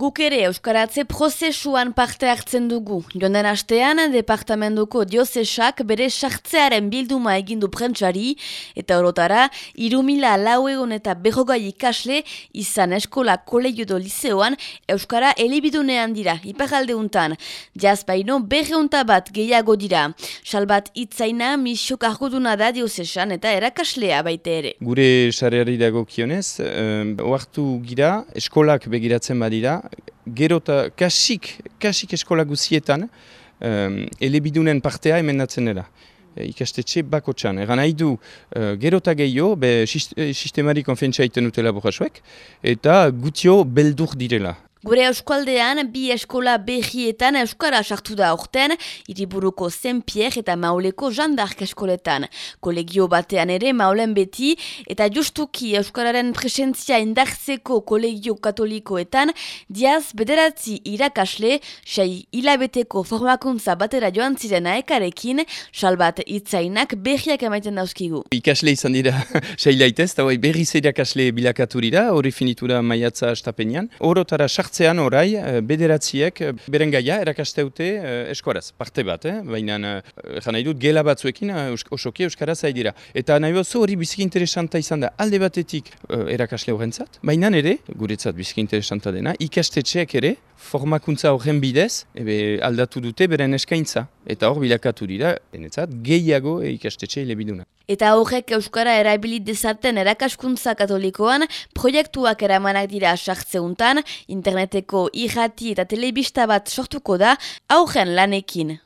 Guk ere Euskaratze prozesuan parte hartzen dugu. Jonden astean, departamentuko diozesak bere sartzearen bilduma egindu prentsari, eta orotara, irumila lau egon eta behogai ikasle izan eskola do liceoan Euskara elibidunean dira, iparalde untan. Jaz baino, berreunta bat gehiago dira. Salbat itzaina, misiok argoduna da diozesan eta erakaslea baite ere. Gure sareari dago kionez, um, oartu gira, eskolak begiratzen badira, gero eta kasik, kasik eskola guzietan, um, elebidunen partea emendatzen dira. E, ikastetxe bako txan. Egan nahi du, uh, gero eta gehiago, be, sistemari konfientzia iten dutela borrasuek, eta gutio beldur direla. Gure euskaldean, bi eskola behietan euskara sartu da orten, iriburuko Zenpier eta Mauleko Jandark eskoletan. Kolegio batean ere Maulen beti, eta justuki euskararen presentzia indartzeko kolegio katolikoetan, diaz bederatzi irakasle, sei hilabeteko formakuntza batera joan ziren aekarekin, salbat itzainak behiak emaiten dauzkigu. Ikasle izan dira, sei laitez, eta berriz irakasle bilakaturira, hori finitura maiatza astapenean, horotara hartzean orai, eh, bederatziek eh, beren gaia erakasteute uh, eskoraz, parte bat, eh? baina uh, nahi dut gela batzuekin osoki euskaraz dira. Eta nahi bozu hori biziki interesanta izan da alde batetik erakasle horrentzat, baina ere, guretzat biziki interesanta dena, ikastetxeak ere, formakuntza horren bidez, ebe aldatu dute beren eskaintza. Eta hor bilakatu dira, denetzat, gehiago ikastetxe hile biduna. Eta horrek Euskara erabilit dezaten erakaskuntza katolikoan, proiektuak eramanak dira sartzeuntan, interneteko irrati eta telebista bat sortuko da, aurren lanekin.